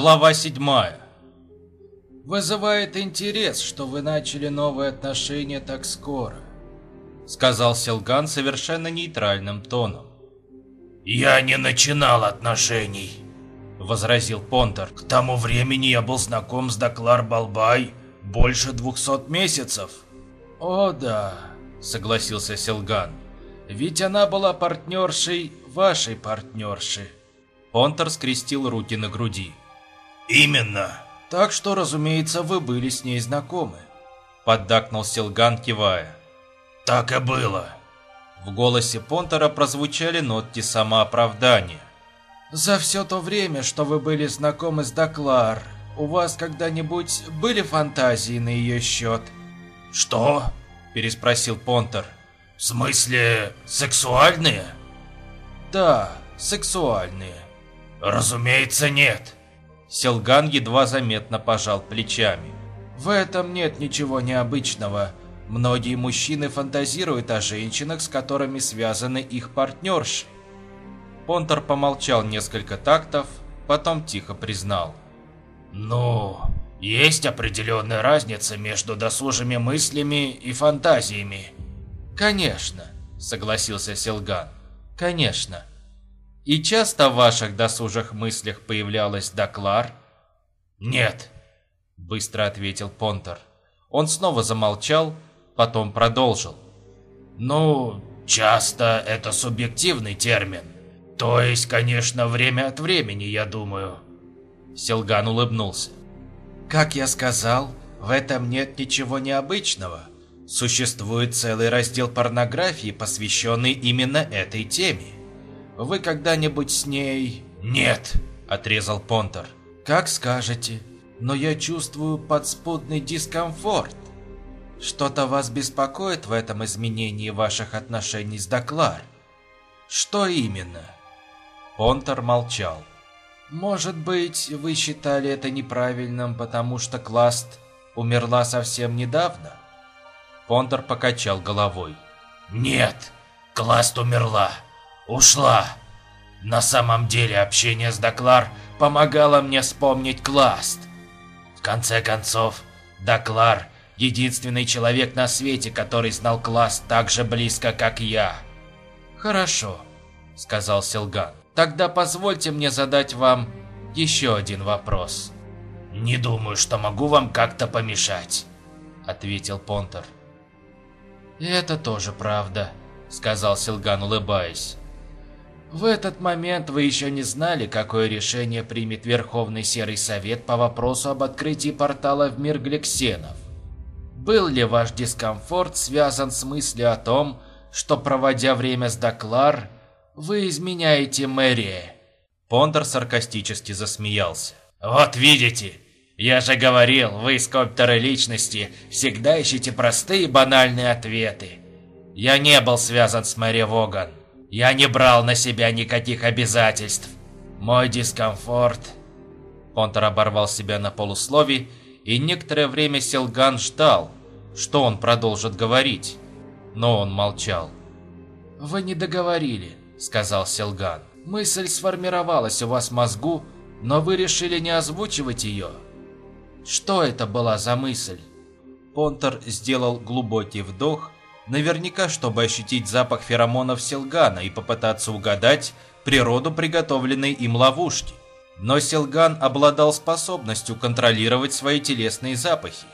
Глава 7. «Вызывает интерес, что вы начали новые отношения так скоро», сказал Селган совершенно нейтральным тоном. «Я не начинал отношений», — возразил Понтер. «К тому времени я был знаком с Доклар Балбай больше двухсот месяцев». «О да», — согласился Селган. «Ведь она была партнершей вашей партнерши». Понтер скрестил руки на груди. «Именно». «Так что, разумеется, вы были с ней знакомы», — поддакнул Селган, кивая. «Так и было». В голосе Понтера прозвучали нотки самооправдания. «За все то время, что вы были знакомы с Доклар, у вас когда-нибудь были фантазии на ее счет?» «Что?» – переспросил Понтер. «В смысле, сексуальные?» «Да, сексуальные». «Разумеется, нет». Селган едва заметно пожал плечами. «В этом нет ничего необычного. Многие мужчины фантазируют о женщинах, с которыми связаны их партнерши». Понтер помолчал несколько тактов, потом тихо признал. «Ну, есть определенная разница между досужими мыслями и фантазиями». «Конечно», — согласился Селган. «Конечно. И часто в ваших досужих мыслях появлялась Доклар?» «Нет», — быстро ответил Понтер. Он снова замолчал, потом продолжил. «Ну, часто это субъективный термин. То есть, конечно, время от времени, я думаю». Селган улыбнулся. «Как я сказал, в этом нет ничего необычного. Существует целый раздел порнографии, посвященный именно этой теме. Вы когда-нибудь с ней...» «Нет», — отрезал Понтер. «Как скажете, но я чувствую подспудный дискомфорт. Что-то вас беспокоит в этом изменении ваших отношений с Доклар? Что именно?» Понтер молчал. «Может быть, вы считали это неправильным, потому что Класт умерла совсем недавно?» Понтер покачал головой. «Нет, Класт умерла. Ушла. На самом деле общение с Доклар помогало мне вспомнить Класт. В конце концов, Доклар – единственный человек на свете, который знал Класт так же близко, как я». «Хорошо», – сказал Селган. «Тогда позвольте мне задать вам еще один вопрос». «Не думаю, что могу вам как-то помешать», – ответил Понтер. «Это тоже правда», – сказал Силган, улыбаясь. В этот момент вы еще не знали, какое решение примет Верховный Серый Совет по вопросу об открытии портала в мир Глексенов. Был ли ваш дискомфорт связан с мыслью о том, что, проводя время с Доклар, вы изменяете Мэрия? Пондер саркастически засмеялся. «Вот видите, я же говорил, вы, скульпторы личности, всегда ищете простые банальные ответы. Я не был связан с Мэри Воган. Я не брал на себя никаких обязательств. Мой дискомфорт... Понтер оборвал себя на полуслове, и некоторое время Селган ждал, что он продолжит говорить. Но он молчал. «Вы не договорили», — сказал Селган. «Мысль сформировалась у вас в мозгу, но вы решили не озвучивать ее. Что это была за мысль?» Понтер сделал глубокий вдох наверняка чтобы ощутить запах феромонов Селгана и попытаться угадать природу приготовленной им ловушки. Но Селган обладал способностью контролировать свои телесные запахи.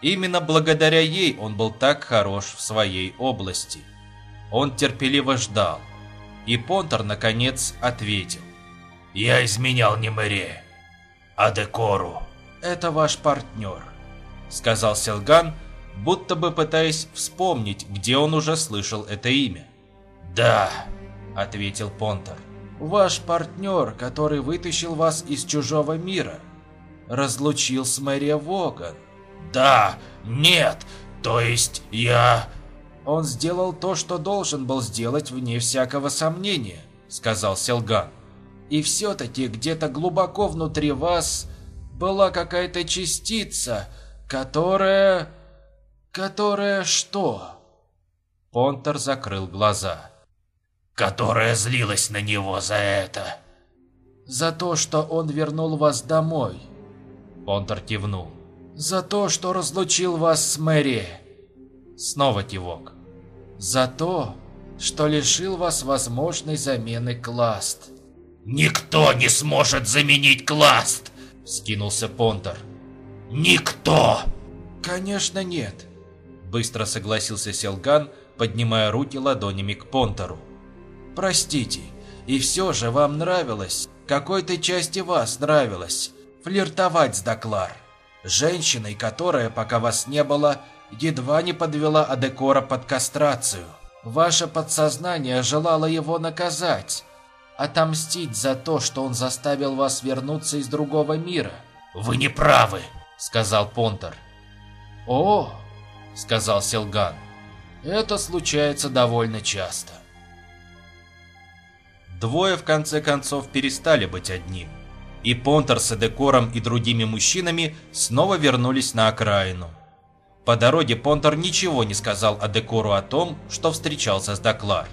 Именно благодаря ей он был так хорош в своей области. Он терпеливо ждал. И Понтер, наконец, ответил. «Я изменял не Мэре, а Декору». «Это ваш партнер», — сказал Селган, — будто бы пытаясь вспомнить, где он уже слышал это имя. «Да», — ответил Понтер. «Ваш партнер, который вытащил вас из чужого мира, разлучил с Мэри Воган». «Да, нет, то есть я...» «Он сделал то, что должен был сделать вне всякого сомнения», — сказал Селган. «И все-таки где-то глубоко внутри вас была какая-то частица, которая...» «Которая что?» Понтер закрыл глаза. «Которая злилась на него за это». За то, что он вернул вас домой. Понтер кивнул. За то, что разлучил вас с Мэри. Снова кивок. За то, что лишил вас возможной замены Класт. «Никто не сможет заменить Класт!» – скинулся Понтер. «Никто!» «Конечно нет!» – быстро согласился Селган, поднимая руки ладонями к Понтеру. «Простите, и все же вам нравилось, какой-то части вас нравилось, флиртовать с Доклар, женщиной, которая, пока вас не было, едва не подвела Адекора под кастрацию. Ваше подсознание желало его наказать, отомстить за то, что он заставил вас вернуться из другого мира. «Вы не правы», — сказал Понтер. «О», — сказал Селган, — «это случается довольно часто». Двое в конце концов перестали быть одним, и Понтер с Эдекором и другими мужчинами снова вернулись на окраину. По дороге Понтер ничего не сказал Адекору о том, что встречался с Доклар.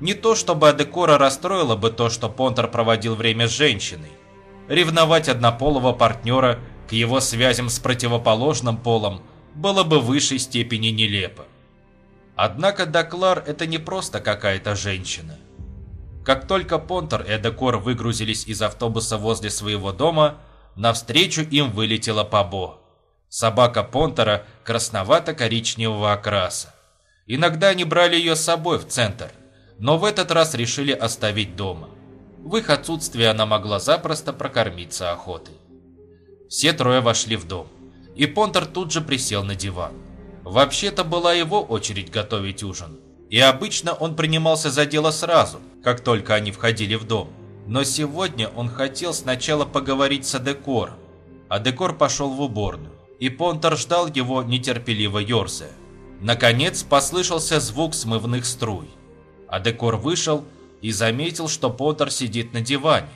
Не то чтобы Адекора расстроило бы то, что Понтер проводил время с женщиной. Ревновать однополого партнера к его связям с противоположным полом было бы в высшей степени нелепо. Однако Доклар это не просто какая-то женщина. Как только Понтер и Эдекор выгрузились из автобуса возле своего дома, навстречу им вылетела Пабо. Собака Понтера красновато-коричневого окраса. Иногда они брали ее с собой в центр, но в этот раз решили оставить дома. В их отсутствие она могла запросто прокормиться охотой. Все трое вошли в дом, и Понтер тут же присел на диван. Вообще-то была его очередь готовить ужин, и обычно он принимался за дело сразу, как только они входили в дом. Но сегодня он хотел сначала поговорить с Адекором, а Декор пошел в уборную и Понтер ждал его нетерпеливо ерзая. Наконец послышался звук смывных струй. А Декор вышел и заметил, что Понтер сидит на диване.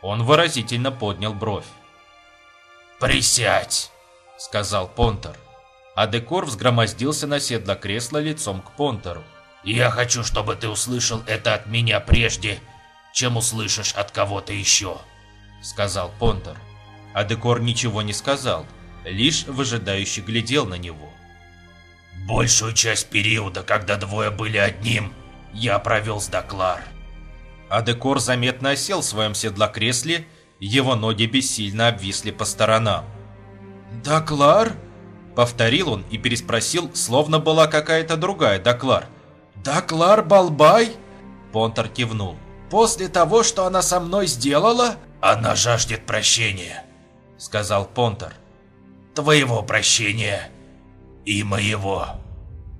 Он выразительно поднял бровь. «Присядь!» — сказал Понтер. А Декор взгромоздился на седло кресла лицом к Понтеру. «Я хочу, чтобы ты услышал это от меня прежде, чем услышишь от кого-то еще», — сказал Понтер. А Декор ничего не сказал, — лишь выжидающе глядел на него. «Большую часть периода, когда двое были одним, я провел с Доклар». Адекор заметно осел в своем седлокресле, его ноги бессильно обвисли по сторонам. «Доклар?» — повторил он и переспросил, словно была какая-то другая Доклар. «Доклар Балбай?» Понтер кивнул. «После того, что она со мной сделала?» «Она жаждет прощения», — сказал Понтер твоего прощения и моего.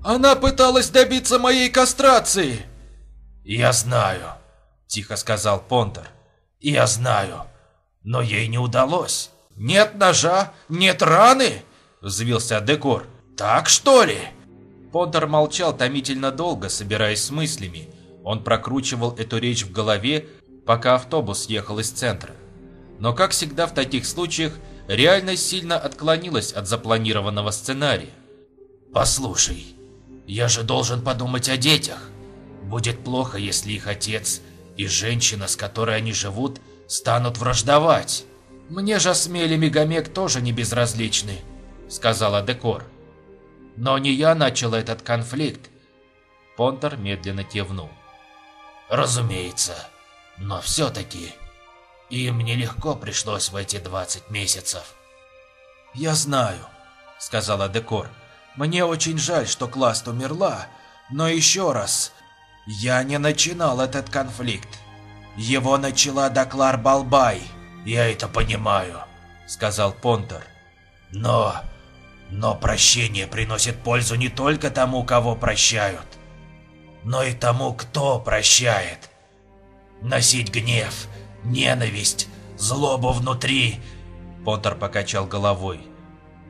Она пыталась добиться моей кастрации. Я знаю, тихо сказал Понтер. Я знаю, но ей не удалось. Нет ножа, нет раны, взвился Декор. Так что ли? Понтер молчал томительно долго, собираясь с мыслями. Он прокручивал эту речь в голове, пока автобус ехал из центра. Но, как всегда в таких случаях, реальность сильно отклонилась от запланированного сценария. «Послушай, я же должен подумать о детях. Будет плохо, если их отец и женщина, с которой они живут, станут враждовать. Мне же Смели Мегамек тоже не безразличны», — сказала Декор. «Но не я начал этот конфликт». Понтер медленно кивнул. «Разумеется, но все-таки...» Им нелегко пришлось в эти 20 месяцев. «Я знаю», — сказала Декор. «Мне очень жаль, что Класт умерла, но еще раз, я не начинал этот конфликт. Его начала Доклар Балбай. Я это понимаю», — сказал Понтер. «Но... но прощение приносит пользу не только тому, кого прощают, но и тому, кто прощает. Носить гнев — ненависть, злобу внутри. Поттер покачал головой.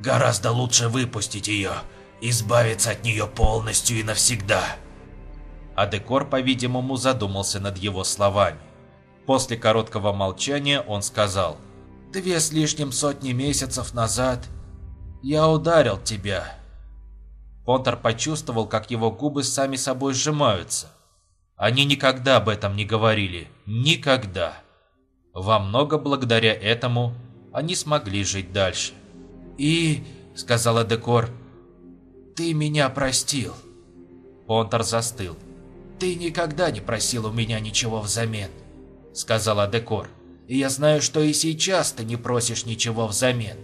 Гораздо лучше выпустить ее, избавиться от нее полностью и навсегда. А Декор, по-видимому, задумался над его словами. После короткого молчания он сказал. «Две с лишним сотни месяцев назад я ударил тебя». Поттер почувствовал, как его губы сами собой сжимаются. Они никогда об этом не говорили. Никогда. Во много благодаря этому они смогли жить дальше. «И, — сказала Декор, — ты меня простил». Понтер застыл. «Ты никогда не просил у меня ничего взамен», — сказала Декор. «И я знаю, что и сейчас ты не просишь ничего взамен».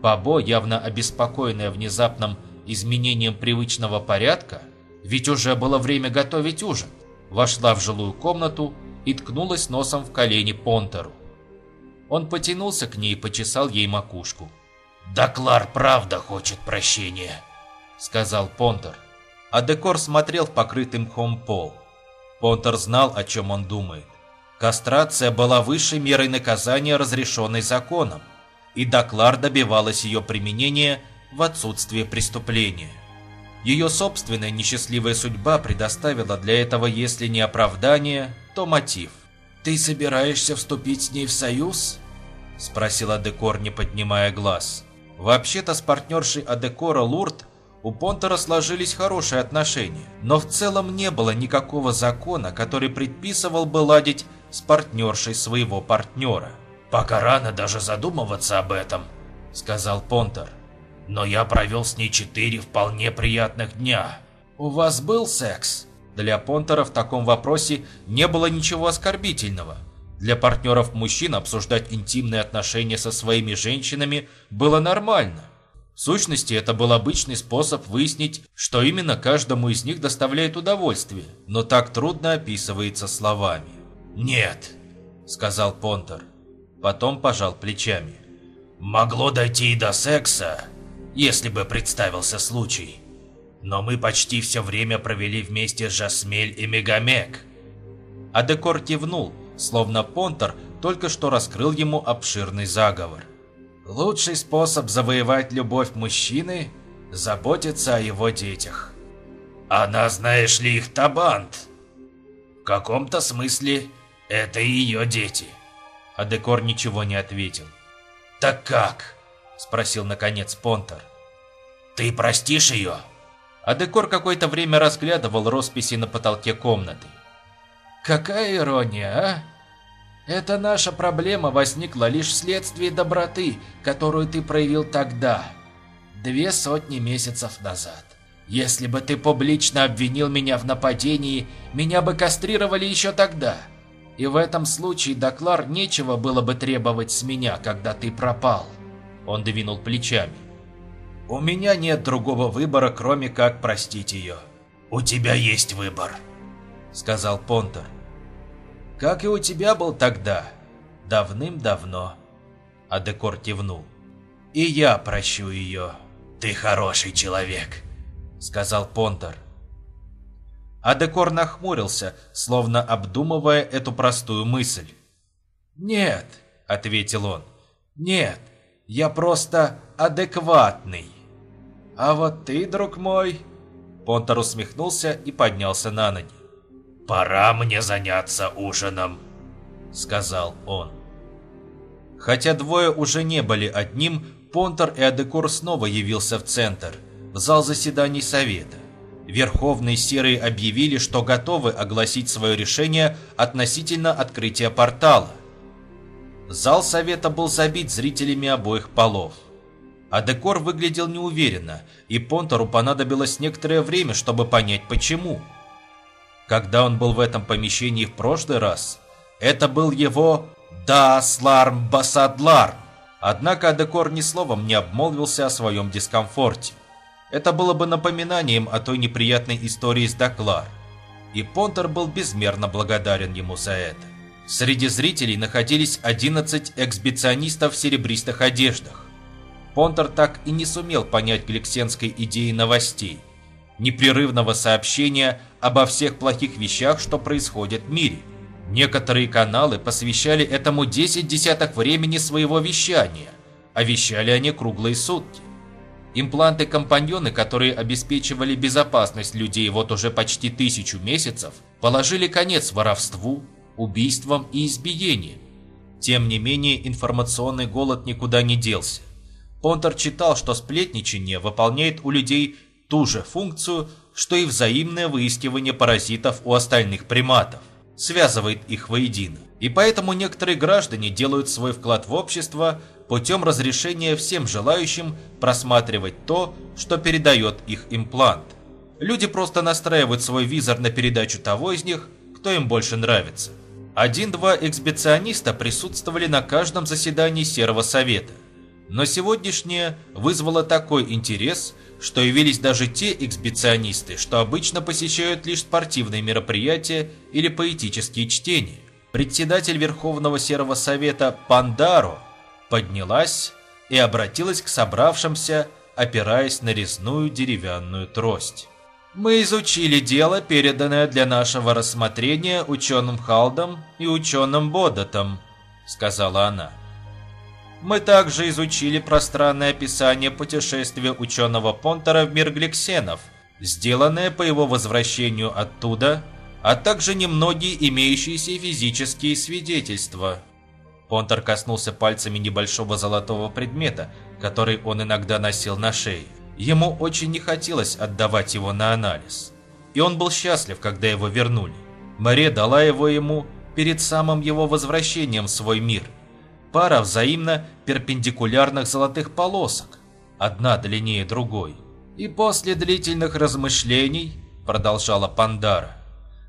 Бабо, явно обеспокоенная внезапным изменением привычного порядка, ведь уже было время готовить ужин, вошла в жилую комнату и ткнулась носом в колени Понтеру. Он потянулся к ней и почесал ей макушку. «Доклар правда хочет прощения», — сказал Понтер. А Декор смотрел в покрытый мхом пол. Понтер знал, о чем он думает. Кастрация была высшей мерой наказания, разрешенной законом, и Доклар добивалась ее применения в отсутствие преступления. Ее собственная несчастливая судьба предоставила для этого, если не оправдание, то мотив. «Ты собираешься вступить с ней в союз?» – спросил Адекор, не поднимая глаз. Вообще-то с партнершей Адекора Лурд у Понтера сложились хорошие отношения, но в целом не было никакого закона, который предписывал бы ладить с партнершей своего партнера. «Пока рано даже задумываться об этом», – сказал Понтер. «Но я провел с ней четыре вполне приятных дня». «У вас был секс?» Для Понтера в таком вопросе не было ничего оскорбительного. Для партнеров мужчин обсуждать интимные отношения со своими женщинами было нормально. В сущности, это был обычный способ выяснить, что именно каждому из них доставляет удовольствие, но так трудно описывается словами. «Нет», — сказал Понтер. Потом пожал плечами. «Могло дойти и до секса, если бы представился случай. Но мы почти все время провели вместе с Жасмель и Мегамек. Адекор кивнул, словно Понтер только что раскрыл ему обширный заговор. Лучший способ завоевать любовь мужчины – заботиться о его детях. Она, знаешь ли, их табант. В каком-то смысле это ее дети. Адекор ничего не ответил. «Так как?» – спросил наконец Понтер. «Ты простишь ее?» А Декор какое-то время разглядывал росписи на потолке комнаты. «Какая ирония, а? Эта наша проблема возникла лишь вследствие доброты, которую ты проявил тогда, две сотни месяцев назад. Если бы ты публично обвинил меня в нападении, меня бы кастрировали еще тогда. И в этом случае, Доклар, нечего было бы требовать с меня, когда ты пропал». Он двинул плечами. У меня нет другого выбора, кроме как простить ее. У тебя есть выбор, сказал Понтер. Как и у тебя был тогда, давным-давно. Адекор кивнул. И я прощу ее. Ты хороший человек, сказал Понтер. Адекор нахмурился, словно обдумывая эту простую мысль. «Нет», — ответил он, — «нет, я просто адекватный». А вот ты, друг мой...» Понтер усмехнулся и поднялся на ноги. «Пора мне заняться ужином», — сказал он. Хотя двое уже не были одним, Понтер и Адекор снова явился в центр, в зал заседаний Совета. Верховные Серые объявили, что готовы огласить свое решение относительно открытия портала. Зал Совета был забит зрителями обоих полов. А декор выглядел неуверенно, и Понтору понадобилось некоторое время, чтобы понять почему. Когда он был в этом помещении в прошлый раз, это был его «Дасларм Басадларм». Однако Адекор ни словом не обмолвился о своем дискомфорте. Это было бы напоминанием о той неприятной истории с Доклар. И Понтер был безмерно благодарен ему за это. Среди зрителей находились 11 эксбиционистов в серебристых одеждах. Понтер так и не сумел понять гликсенской идеи новостей, непрерывного сообщения обо всех плохих вещах, что происходит в мире. Некоторые каналы посвящали этому 10 десяток времени своего вещания, а вещали они круглые сутки. Импланты-компаньоны, которые обеспечивали безопасность людей вот уже почти тысячу месяцев, положили конец воровству, убийствам и избиениям. Тем не менее, информационный голод никуда не делся. Понтер читал, что сплетничание выполняет у людей ту же функцию, что и взаимное выискивание паразитов у остальных приматов, связывает их воедино. И поэтому некоторые граждане делают свой вклад в общество путем разрешения всем желающим просматривать то, что передает их имплант. Люди просто настраивают свой визор на передачу того из них, кто им больше нравится. Один-два эксбициониста присутствовали на каждом заседании Серого Совета. Но сегодняшнее вызвало такой интерес, что явились даже те эксбиционисты, что обычно посещают лишь спортивные мероприятия или поэтические чтения. Председатель Верховного Серого Совета Пандаро поднялась и обратилась к собравшимся, опираясь на резную деревянную трость. Мы изучили дело, переданное для нашего рассмотрения ученым Халдом и ученым Бодотом, сказала она. Мы также изучили пространное описание путешествия ученого Понтера в мир Гликсенов, сделанное по его возвращению оттуда, а также немногие имеющиеся физические свидетельства. Понтер коснулся пальцами небольшого золотого предмета, который он иногда носил на шее. Ему очень не хотелось отдавать его на анализ. И он был счастлив, когда его вернули. Маре дала его ему перед самым его возвращением в свой мир. Пара взаимно перпендикулярных золотых полосок, одна длиннее другой. И после длительных размышлений, продолжала Пандара,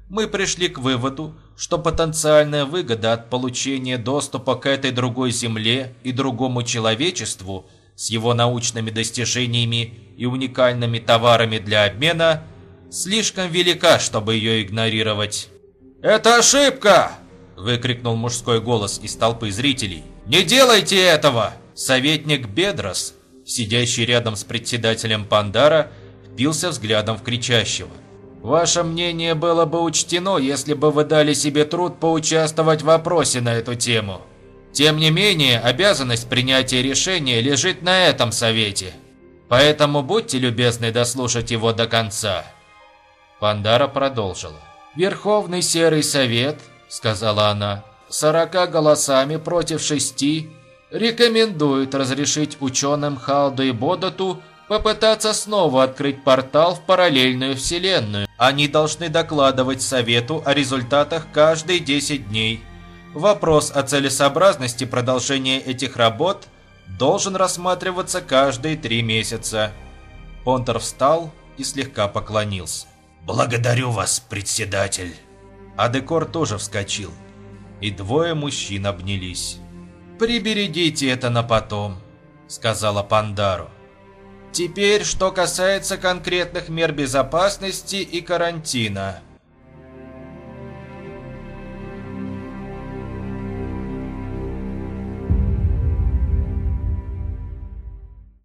мы пришли к выводу, что потенциальная выгода от получения доступа к этой другой земле и другому человечеству – с его научными достижениями и уникальными товарами для обмена слишком велика, чтобы ее игнорировать. «Это ошибка!» – выкрикнул мужской голос из толпы зрителей. «Не делайте этого!» Советник Бедрос, сидящий рядом с председателем Пандара, впился взглядом в кричащего. «Ваше мнение было бы учтено, если бы вы дали себе труд поучаствовать в вопросе на эту тему», тем не менее, обязанность принятия решения лежит на этом совете. Поэтому будьте любезны дослушать его до конца. Пандара продолжила. «Верховный Серый Совет», — сказала она, — «сорока голосами против шести рекомендует разрешить ученым Халду и Бодоту попытаться снова открыть портал в параллельную вселенную. Они должны докладывать Совету о результатах каждые 10 дней. Вопрос о целесообразности продолжения этих работ должен рассматриваться каждые три месяца. Понтер встал и слегка поклонился. «Благодарю вас, председатель!» Адекор тоже вскочил, и двое мужчин обнялись. «Приберегите это на потом», — сказала Пандару. «Теперь, что касается конкретных мер безопасности и карантина».